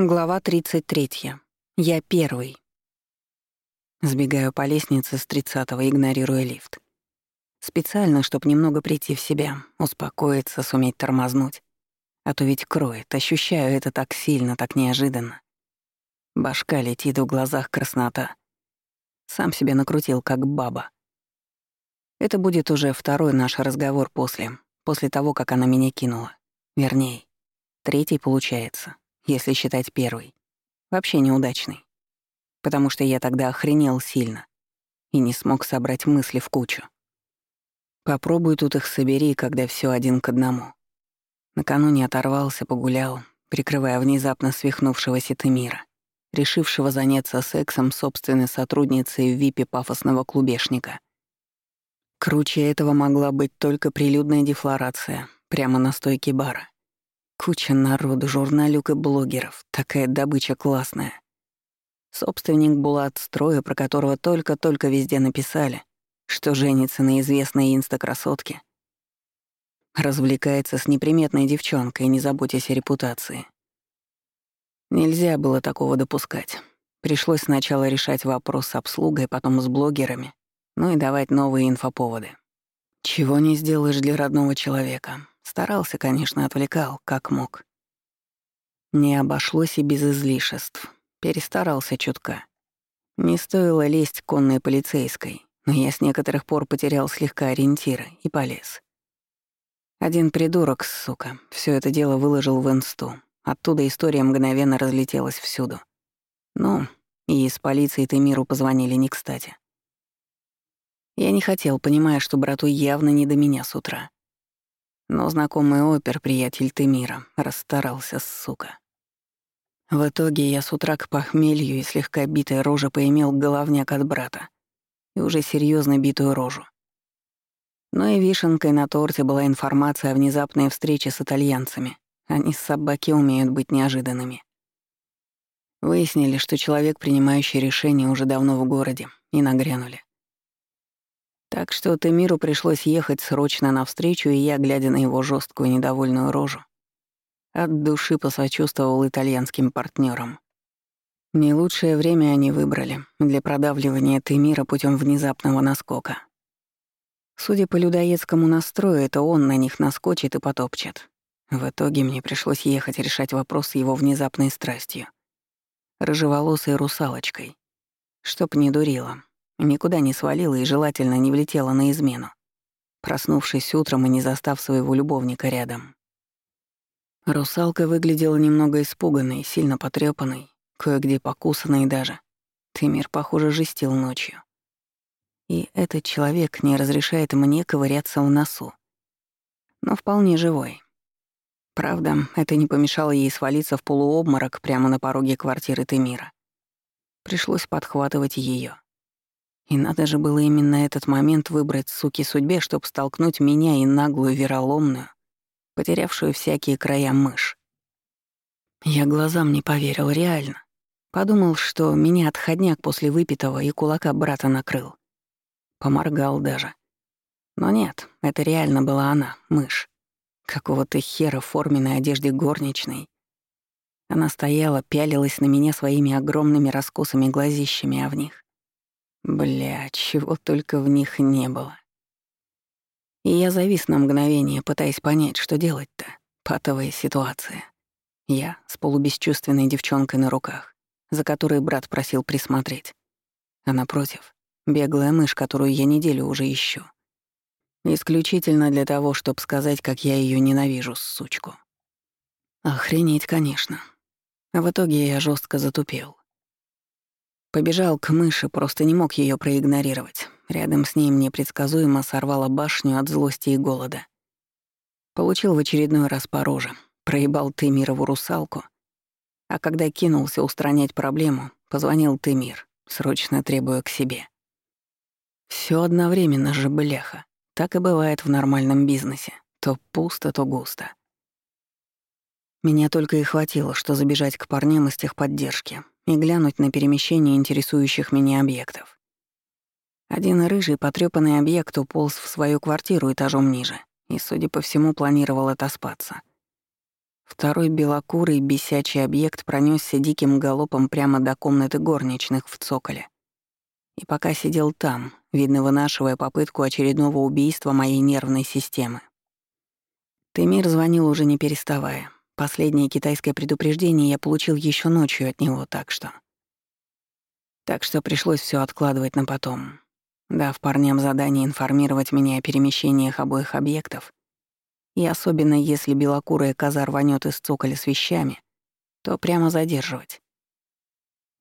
Глава 33. Я первый. Сбегаю по лестнице с тридцатого, игнорируя лифт. Специально, чтобы немного прийти в себя, успокоиться, суметь тормознуть. А то ведь кроет, ощущаю это так сильно, так неожиданно. Башка летит, в глазах краснота. Сам себе накрутил, как баба. Это будет уже второй наш разговор после, после того, как она меня кинула. Вернее, третий получается, если считать первый. Вообще неудачный. Потому что я тогда охренел сильно и не смог собрать мысли в кучу. Попробуй тут их собери, когда все один к одному. Накануне оторвался, погулял, прикрывая внезапно свихнувшегося Тымира, решившего заняться сексом собственной сотрудницей в випе пафосного клубешника. Круче этого могла быть только прилюдная дефлорация, прямо на стойке бара. Куча народу, журналюк и блогеров. Такая добыча классная. Собственник Булат строя, про которого только-только везде написали, что женится на известной инстакрасотке. Развлекается с неприметной девчонкой, не заботясь о репутации. Нельзя было такого допускать. Пришлось сначала решать вопрос с обслугой, потом с блогерами, ну и давать новые инфоповоды. Чего не сделаешь для родного человека. Старался, конечно, отвлекал, как мог. Не обошлось и без излишеств. Перестарался чутка. Не стоило лезть конной полицейской, но я с некоторых пор потерял слегка ориентиры и полез. Один придурок, сука, все это дело выложил в инсту. Оттуда история мгновенно разлетелась всюду. Ну, и из полиции Тымиру позвонили не кстати. Я не хотел, понимая, что брату явно не до меня с утра. Но знакомый опер, приятель Тымира, расстарался, сука. В итоге я с утра к похмелью и слегка битой рожа поимел головняк от брата и уже серьезно битую рожу. Но и вишенкой на торте была информация о внезапной встрече с итальянцами. Они с собаки умеют быть неожиданными. Выяснили, что человек, принимающий решение, уже давно в городе, и нагрянули. Так что Темиру пришлось ехать срочно навстречу, и я, глядя на его жесткую недовольную рожу, от души посочувствовал итальянским партнерам. Не лучшее время они выбрали для продавливания Темира путем внезапного наскока. Судя по людоедскому настрою, это он на них наскочит и потопчет. В итоге мне пришлось ехать решать вопрос с его внезапной страстью. Рыжеволосой русалочкой. Чтоб не дурила, Никуда не свалила и желательно не влетела на измену, проснувшись утром и не застав своего любовника рядом. Русалка выглядела немного испуганной, сильно потрёпанной, кое-где покусанной даже. Тимир, похоже, жестил ночью. И этот человек не разрешает мне ковыряться в носу. Но вполне живой. Правда, это не помешало ей свалиться в полуобморок прямо на пороге квартиры Тимира. Пришлось подхватывать её. И надо же было именно этот момент выбрать суки судьбе, чтобы столкнуть меня и наглую вероломную, потерявшую всякие края мышь. Я глазам не поверил, реально. Подумал, что меня отходняк после выпитого и кулака брата накрыл. Поморгал даже. Но нет, это реально была она, мышь. Какого-то хера в форменной одежде горничной. Она стояла, пялилась на меня своими огромными раскосыми глазищами, а в них Бля, чего только в них не было. И я завис на мгновение, пытаясь понять, что делать-то. Патовая ситуация. Я с полубесчувственной девчонкой на руках, за которой брат просил присмотреть. А напротив — беглая мышь, которую я неделю уже ищу. Исключительно для того, чтобы сказать, как я ее ненавижу, сучку. Охренеть, конечно. А в итоге я жестко затупил. Побежал к мыши, просто не мог ее проигнорировать. Рядом с ней мне предсказуемо сорвало башню от злости и голода. Получил в очередной раз по роже, проебал Тымирову русалку. А когда кинулся устранять проблему, позвонил Тымир, срочно требуя к себе. Все одновременно же, бляха. Так и бывает в нормальном бизнесе. То пусто, то густо. Меня только и хватило, что забежать к парням из техподдержки, и глянуть на перемещение интересующих меня объектов. Один рыжий потрёпанный объект уполз в свою квартиру этажом ниже и, судя по всему, планировал отоспаться. Второй белокурый бесячий объект пронесся диким галопом прямо до комнаты горничных в цоколе. И пока сидел там, видно вынашивая попытку очередного убийства моей нервной системы. Тымир звонил уже не переставая. Последнее китайское предупреждение я получил еще ночью от него, так что... Так что пришлось все откладывать на потом. Дав парням задание информировать меня о перемещениях обоих объектов, и особенно если белокурая коза рванет из цоколя с вещами, то прямо задерживать.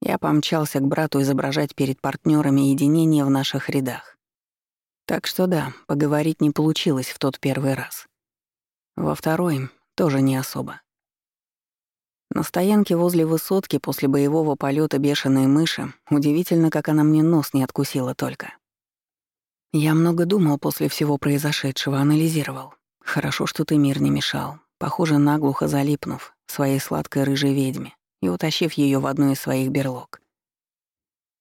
Я помчался к брату изображать перед партнерами единение в наших рядах. Так что да, поговорить не получилось в тот первый раз. Во второй тоже не особо. На стоянке возле высотки после боевого полета бешеной мыши удивительно, как она мне нос не откусила только. Я много думал после всего произошедшего, анализировал. Хорошо, что ты мир не мешал, похоже, наглухо залипнув своей сладкой рыжей ведьме и утащив ее в одну из своих берлог.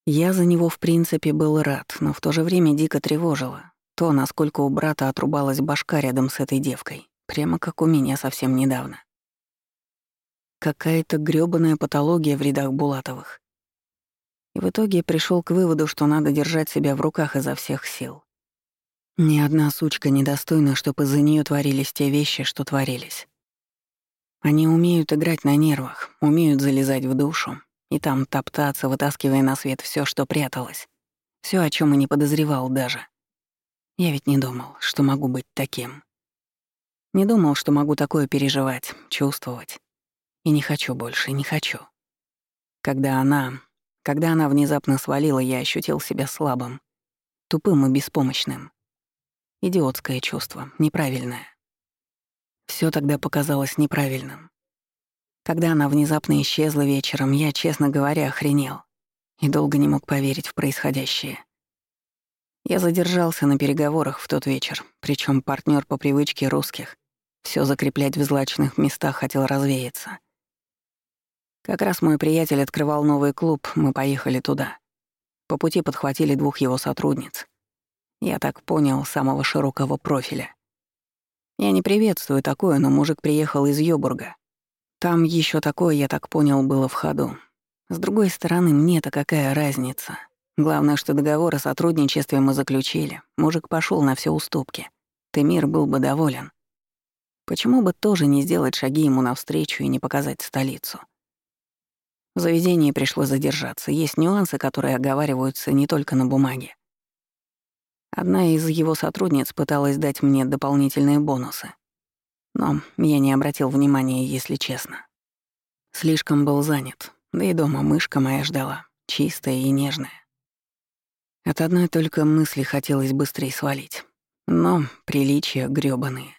Я за него, в принципе, был рад, но в то же время дико тревожило то, насколько у брата отрубалась башка рядом с этой девкой, прямо как у меня совсем недавно. Какая-то грёбаная патология в рядах Булатовых. И в итоге пришел к выводу, что надо держать себя в руках изо всех сил. Ни одна сучка недостойна, чтобы из-за нее творились те вещи, что творились. Они умеют играть на нервах, умеют залезать в душу и там топтаться, вытаскивая на свет все, что пряталось. все, о чем и не подозревал даже. Я ведь не думал, что могу быть таким. Не думал, что могу такое переживать, чувствовать. И не хочу больше, не хочу. Когда она... Когда она внезапно свалила, я ощутил себя слабым, тупым и беспомощным. Идиотское чувство, неправильное. Все тогда показалось неправильным. Когда она внезапно исчезла вечером, я, честно говоря, охренел и долго не мог поверить в происходящее. Я задержался на переговорах в тот вечер, причем партнер по привычке русских все закреплять в злачных местах хотел развеяться. Как раз мой приятель открывал новый клуб, мы поехали туда. По пути подхватили двух его сотрудниц. Я так понял, самого широкого профиля. Я не приветствую такое, но мужик приехал из Йобурга. Там еще такое, я так понял, было в ходу. С другой стороны, мне-то какая разница? Главное, что договор о сотрудничестве мы заключили. Мужик пошел на все уступки. Тымир был бы доволен. Почему бы тоже не сделать шаги ему навстречу и не показать столицу? В заведении пришлось задержаться. Есть нюансы, которые оговариваются не только на бумаге. Одна из его сотрудниц пыталась дать мне дополнительные бонусы. Но я не обратил внимания, если честно. Слишком был занят, да и дома мышка моя ждала, чистая и нежная. От одной только мысли хотелось быстрее свалить. Но приличия грёбаные.